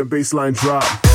the baseline drop.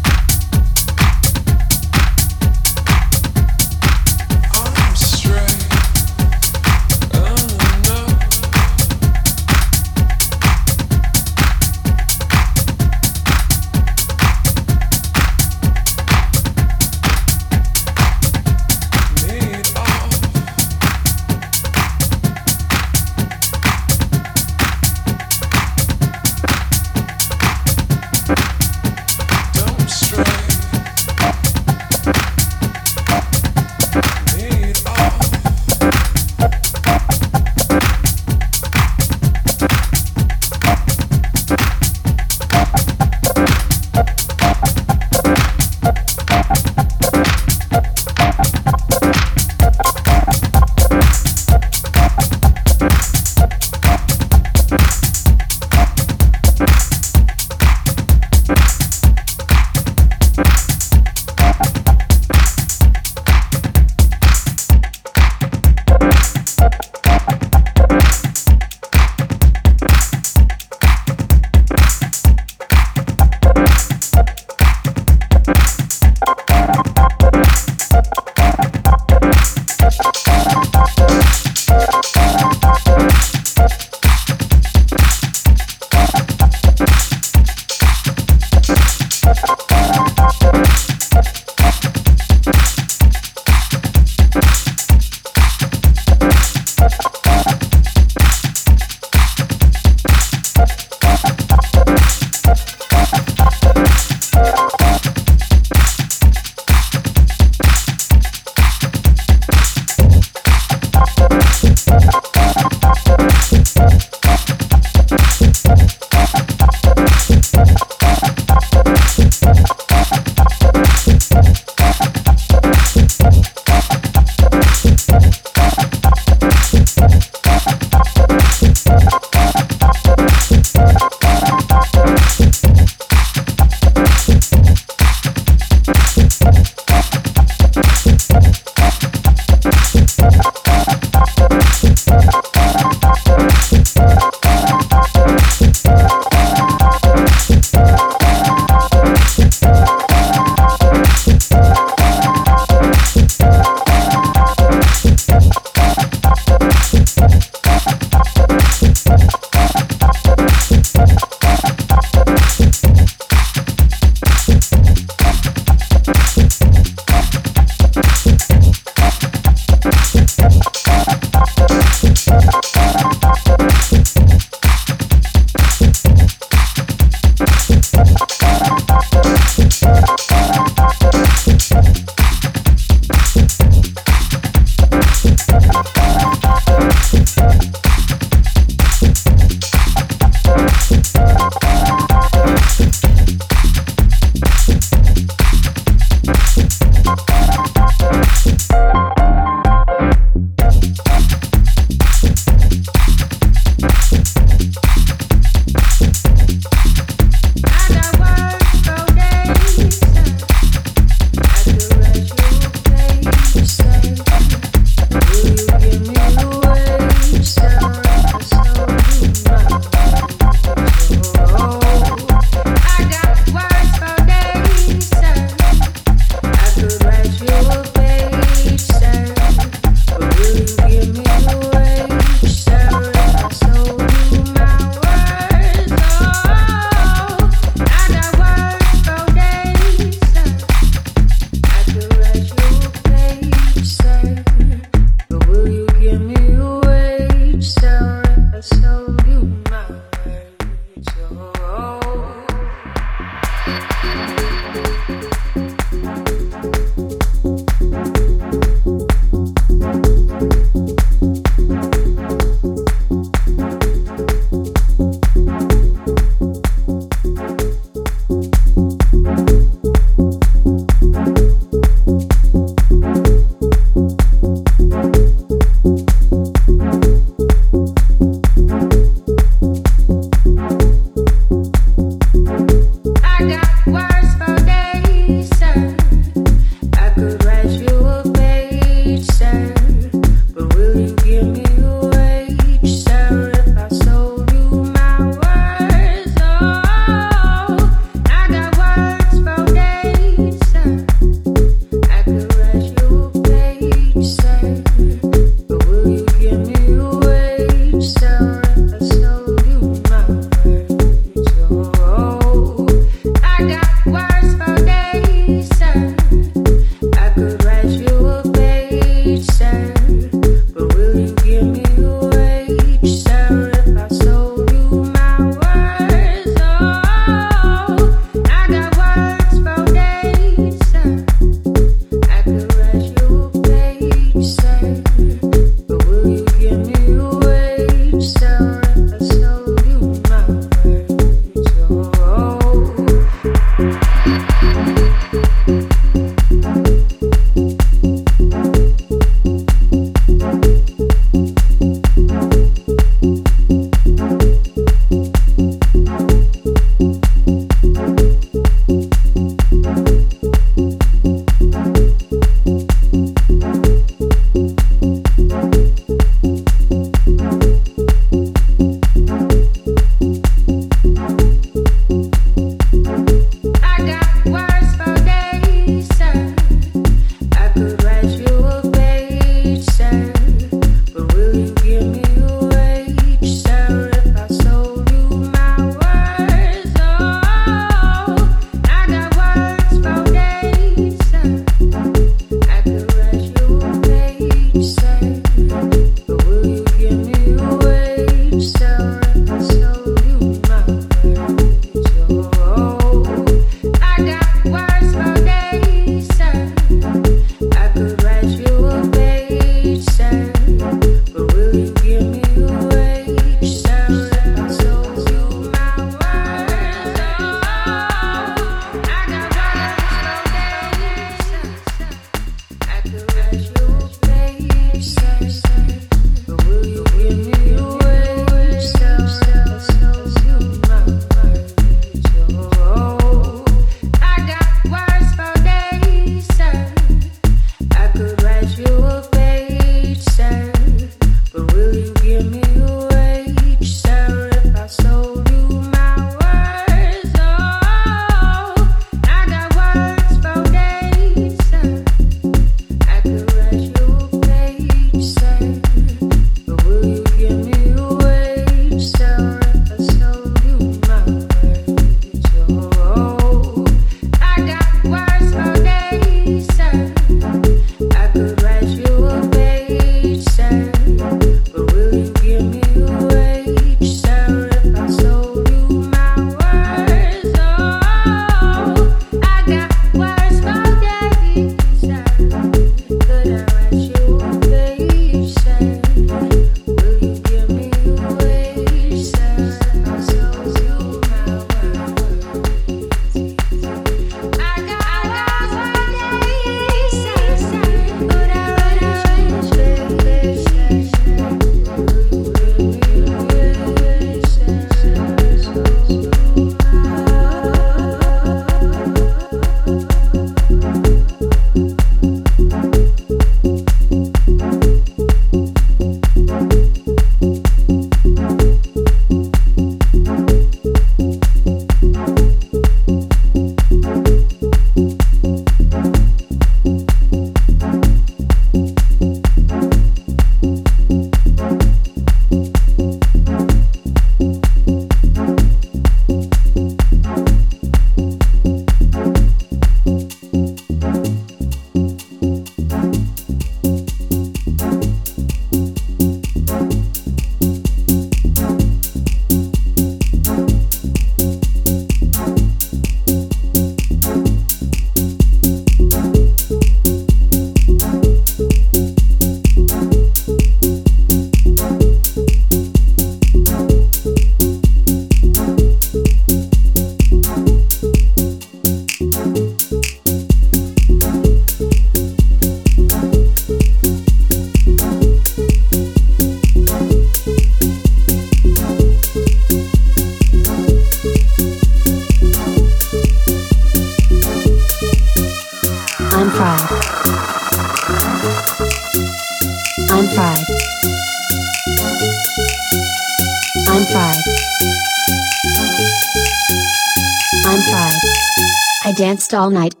all night.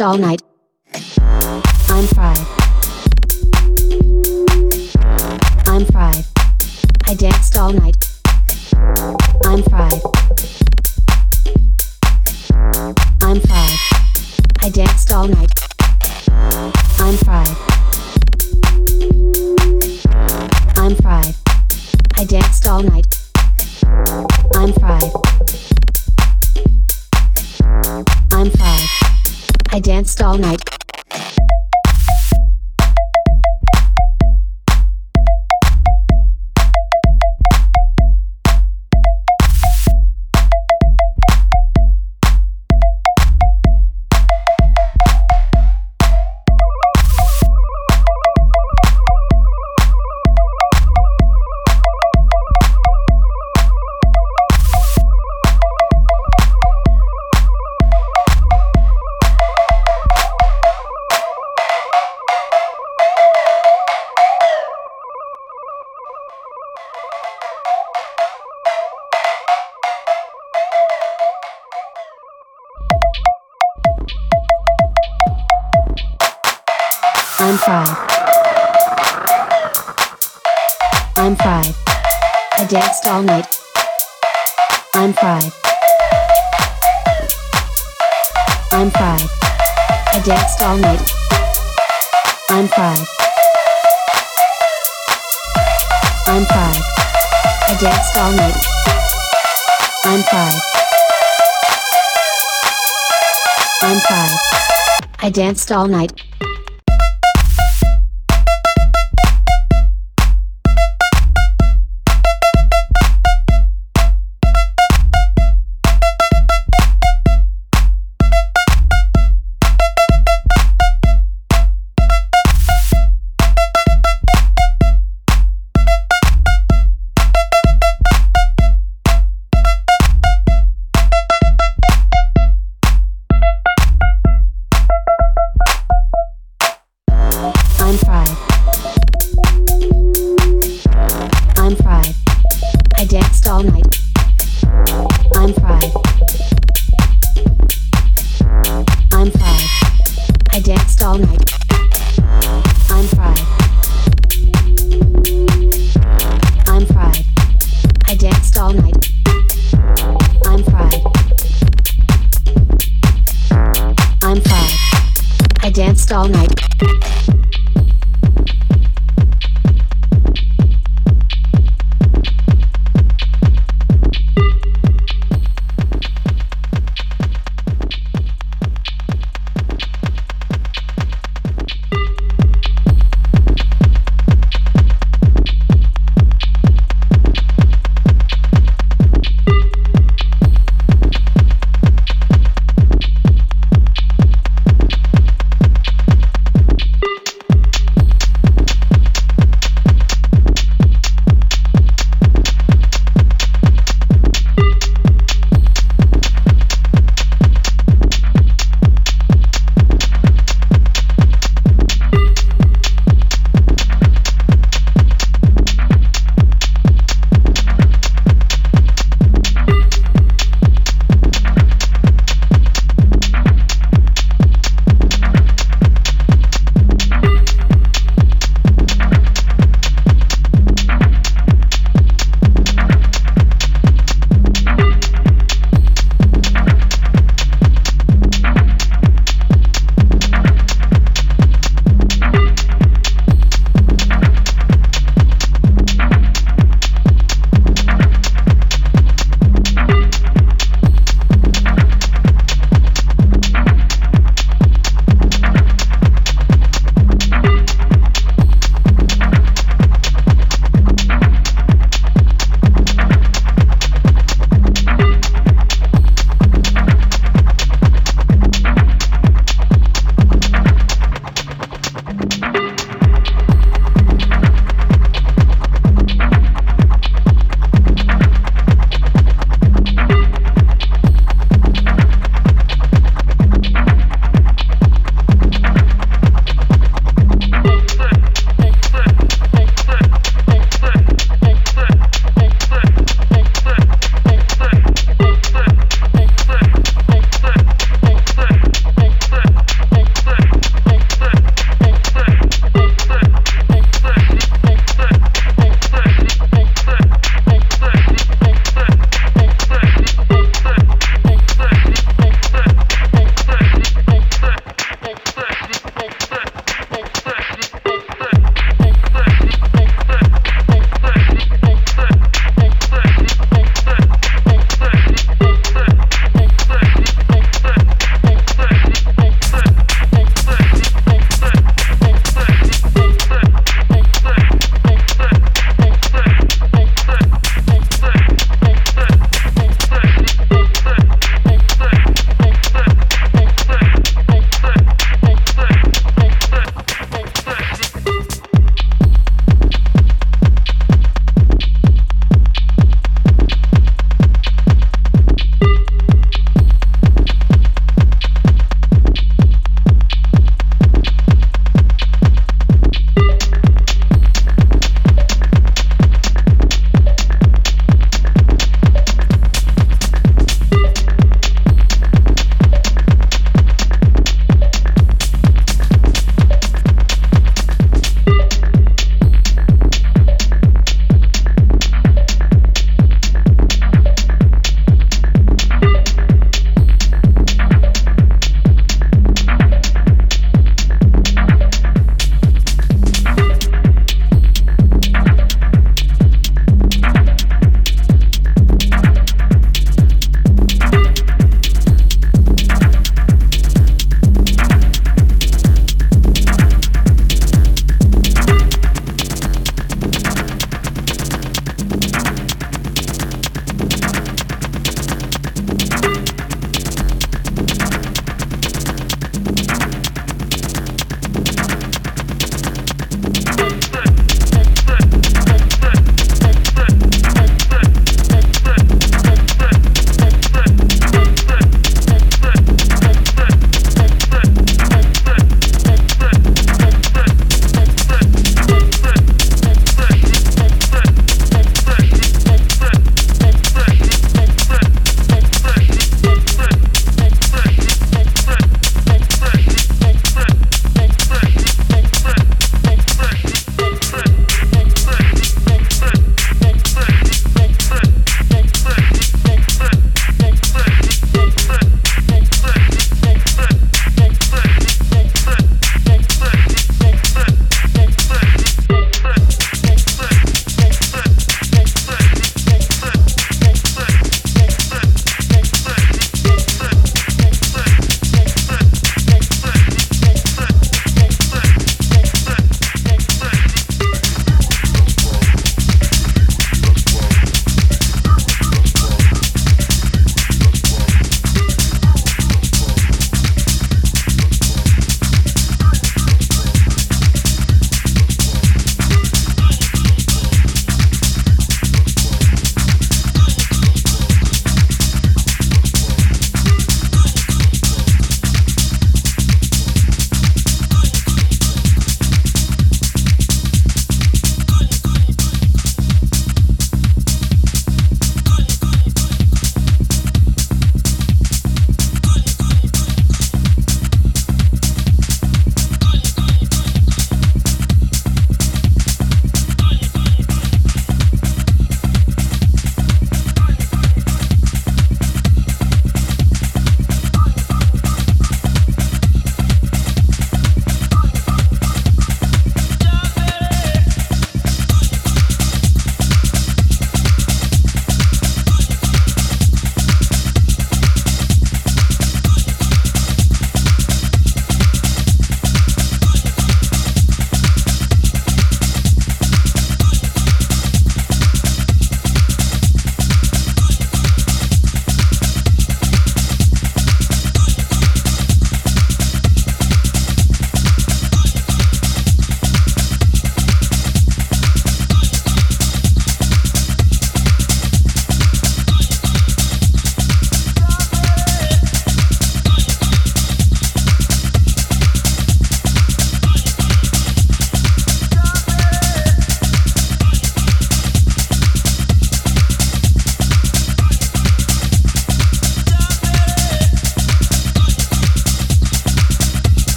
all night. Starlight. I'm five. I'm five. I danced all night.